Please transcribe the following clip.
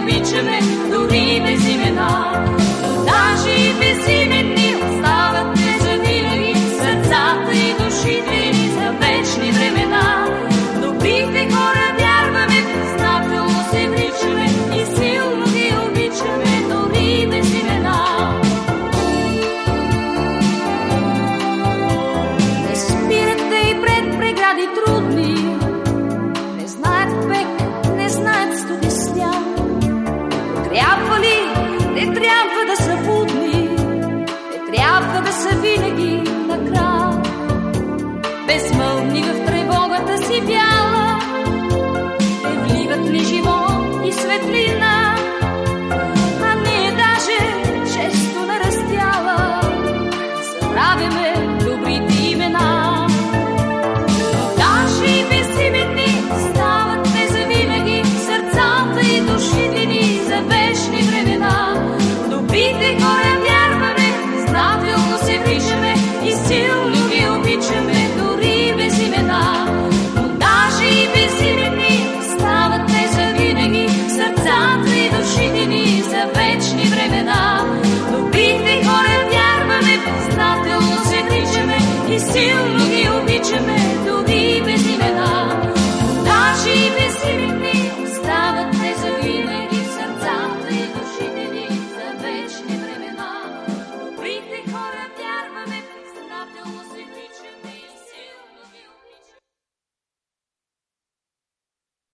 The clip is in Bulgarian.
любить же мы, дури без имена. не трябва да са будни, не трябва да са винаги на край. Безмълвни в тревогата си бяла, те вливат ли живот и светлина. обичаме дори без имена, но даже и без имени остават те завинаги сърцата и душите ни за вечни времена. Добрите хора вярваме, познателно се тичаме и силно ги обичаме дори без имена, но даже и без имена.